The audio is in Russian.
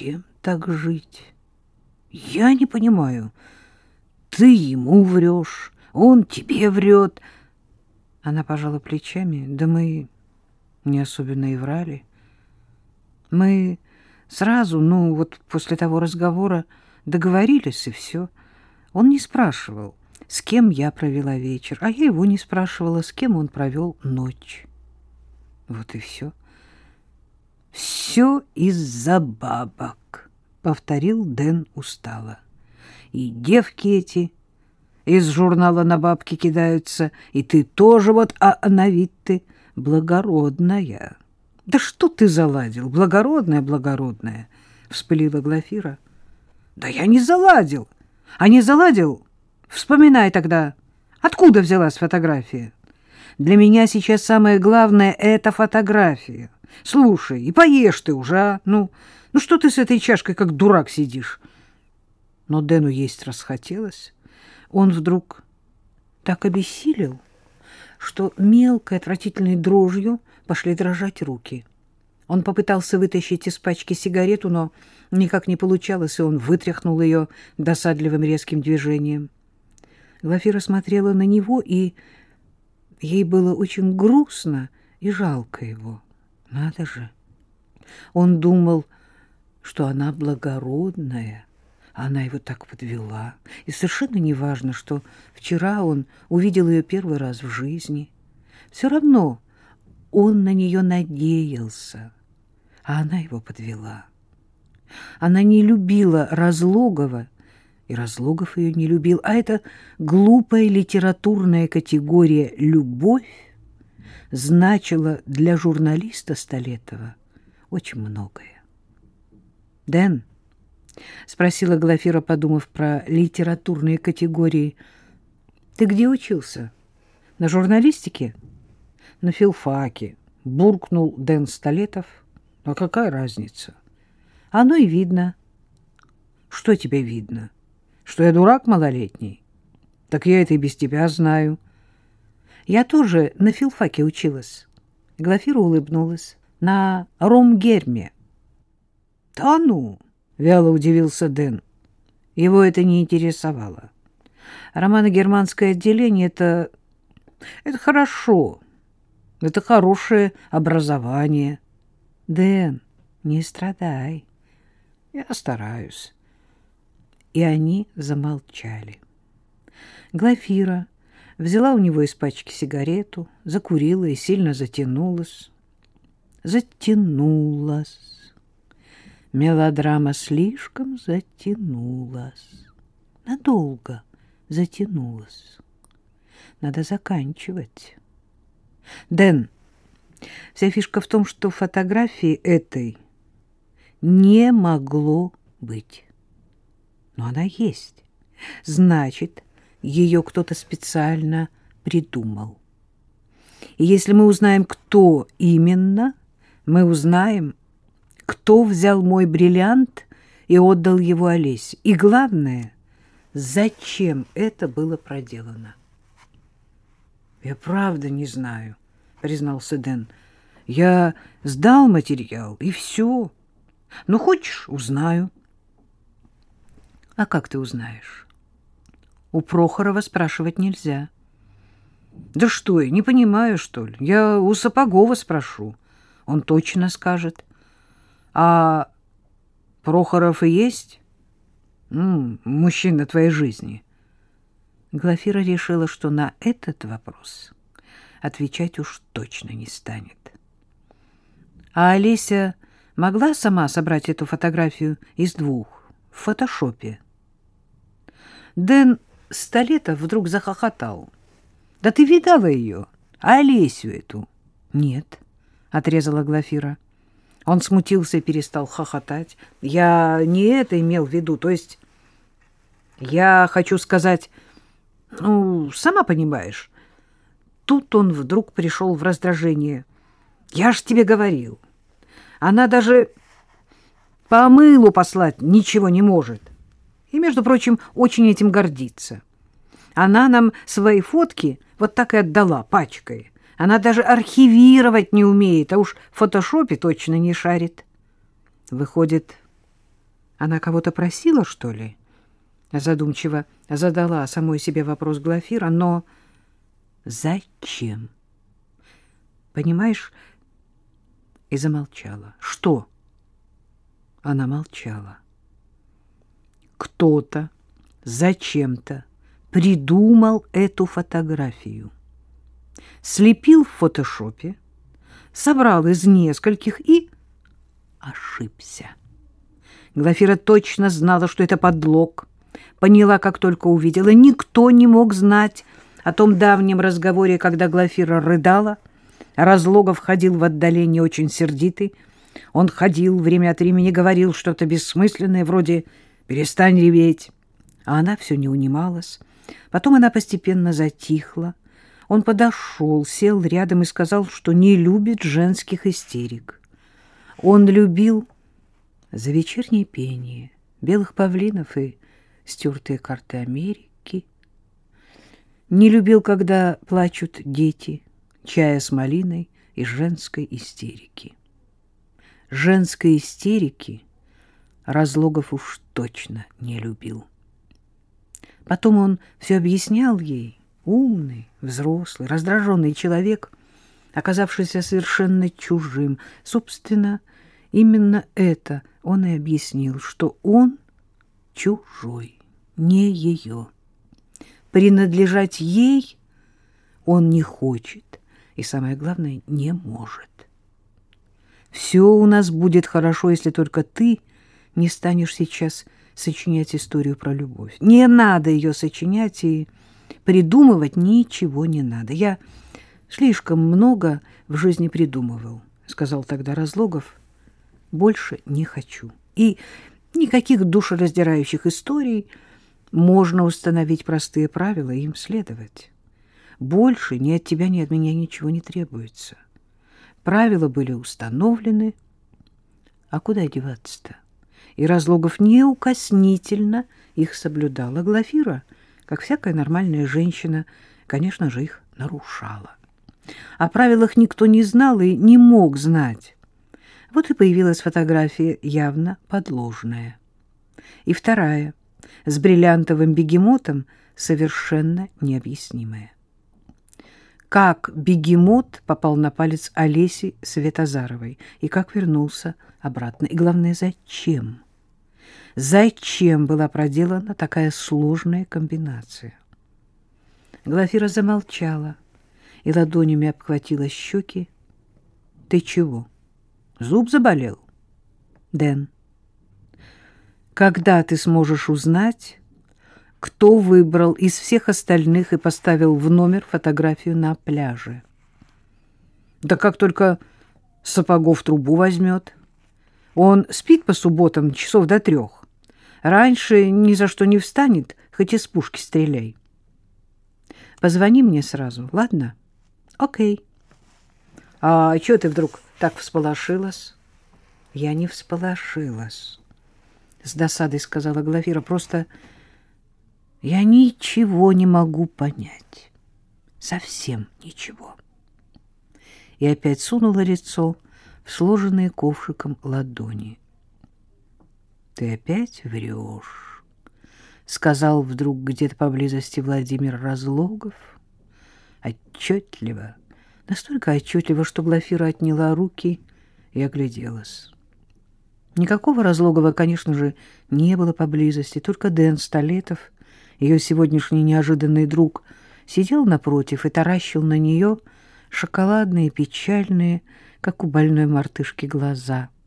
Зачем так жить? Я не понимаю. Ты ему врешь, он тебе врет. Она пожала плечами. Да мы не особенно и врали. Мы сразу, ну, вот после того разговора договорились, и все. Он не спрашивал, с кем я провела вечер, а я его не спрашивала, с кем он провел ночь. Вот и все. Все из-за бабок, повторил Дэн устало. И девки эти из журнала на бабки кидаются, и ты тоже вот, а на вид ты благородная. Да что ты заладил, благородная, благородная, вспылила Глафира. Да я не заладил. А не заладил? Вспоминай тогда, откуда взялась фотография? Для меня сейчас самое главное — это фотография. Слушай, и поешь ты уже, а? Ну, ну что ты с этой чашкой как дурак сидишь? Но Дэну есть расхотелось. Он вдруг так обессилел, что мелкой отвратительной дрожью пошли дрожать руки. Он попытался вытащить из пачки сигарету, но никак не получалось, и он вытряхнул ее досадливым резким движением. Глафира смотрела на него, и ей было очень грустно и жалко его. Надо же! Он думал, что она благородная, она его так подвела. И совершенно не важно, что вчера он увидел ее первый раз в жизни. Все равно он на нее надеялся, а она его подвела. Она не любила Разлогова, и Разлогов ее не любил, а эта глупая литературная категория «любовь» значила для журналиста Столетова очень многое. «Дэн», — спросила Глафира, подумав про литературные категории, — «ты где учился? На журналистике?» «На филфаке», — буркнул Дэн Столетов. «А какая разница?» «Оно и видно». «Что тебе видно? Что я дурак малолетний?» «Так я это и без тебя знаю». Я тоже на филфаке училась. Глафира улыбнулась. На Ромгерме. Да ну, вяло удивился Дэн. Его это не интересовало. Романо-германское отделение — это... это хорошо. Это хорошее образование. Дэн, не страдай. Я стараюсь. И они замолчали. Глафира взяла у него из пачки сигарету, закурила и сильно затянулась. Затянулась. Мелодрама слишком затянулась. Надолго затянулась. Надо заканчивать. Дэн, вся фишка в том, что фотографии этой не могло быть. Но она есть. Значит, ее кто-то специально придумал. И если мы узнаем, кто именно, мы узнаем, кто взял мой бриллиант и отдал его Олесе. И главное, зачем это было проделано. «Я правда не знаю», — признался Дэн. «Я сдал материал, и все. Ну, хочешь, узнаю». «А как ты узнаешь?» У Прохорова спрашивать нельзя. Да что я, не понимаю, что ли? Я у Сапогова спрошу. Он точно скажет. А Прохоров и есть? Ну, мужчина твоей жизни. Глафира решила, что на этот вопрос отвечать уж точно не станет. А Олеся могла сама собрать эту фотографию из двух в фотошопе? Дэн Столетов вдруг захохотал. — Да ты видала ее? Олесю эту? — Нет, — отрезала Глафира. Он смутился и перестал хохотать. — Я не это имел в виду, то есть... Я хочу сказать... Ну, сама понимаешь. Тут он вдруг пришел в раздражение. Я ж тебе говорил. Она даже по мылу послать ничего не может и, между прочим, очень этим гордится. Она нам свои фотки вот так и отдала пачкой. Она даже архивировать не умеет, а уж в фотошопе точно не шарит. Выходит, Она кого-то просила, что ли? Задумчиво задала самой себе вопрос Глафира, но зачем? Понимаешь? И замолчала. Что? Она молчала. Кто-то зачем-то придумал эту фотографию. Слепил в фотошопе, собрал из нескольких и ошибся. Глафира точно знала, что это подлог. Поняла, как только увидела. Никто не мог знать о том давнем разговоре, когда Глафира рыдала. Разлогов ходил в отдалении очень сердитый. Он ходил, время от времени говорил что-то бессмысленное, вроде «перестань реветь». А она все не унималась. Потом она постепенно затихла. Он подошел, сел рядом и сказал, что не любит женских истерик. Он любил за вечернее пение белых павлинов и стертые карты Америки. Не любил, когда плачут дети, чая с малиной и женской истерики. Женской истерики Разлогов уж точно не любил. Потом он все объяснял ей, умный, взрослый, раздраженный человек, оказавшийся совершенно чужим. Собственно, именно это он и объяснил, что он чужой, не ее. Принадлежать ей он не хочет и, самое главное, не может. Все у нас будет хорошо, если только ты не станешь сейчас сочинять историю про любовь. Не надо ее сочинять и придумывать ничего не надо. Я слишком много в жизни придумывал, сказал тогда Разлогов. Больше не хочу. И никаких душераздирающих историй можно установить простые правила и им следовать. Больше ни от тебя, ни от меня ничего не требуется. Правила были установлены. А куда деваться-то? И Разлогов неукоснительно их соблюдала. Глафира, как всякая нормальная женщина, конечно же, их нарушала. О правилах никто не знал и не мог знать. Вот и появилась фотография явно подложная. И вторая, с бриллиантовым бегемотом, совершенно необъяснимая. Как бегемот попал на палец Олеси Светозаровой и как вернулся обратно. И главное, зачем? Зачем была проделана такая сложная комбинация? Глафира замолчала и ладонями обхватила щеки. — Ты чего? Зуб заболел? — Дэн, когда ты сможешь узнать, кто выбрал из всех остальных и поставил в номер фотографию на пляже? — Да как только сапогов трубу возьмет. Он спит по субботам часов до трех. Раньше ни за что не встанет, хоть из пушки стреляй. Позвони мне сразу, ладно? Окей. А что ты вдруг так всполошилась? Я не всполошилась. С досадой сказала Глафира. Просто я ничего не могу понять. Совсем ничего. И опять сунула лицо сложенные ковшиком ладони. Ты опять врешь, сказал вдруг где-то поблизости Владимир Разлогов. Отчетливо, настолько отчетливо, что Глафира отняла руки и огляделась. Никакого Разлогова, конечно же, не было поблизости, только Дэн Столетов, ее сегодняшний неожиданный друг, сидел напротив и таращил на нее шоколадные, печальные, как у больной мартышки, глаза —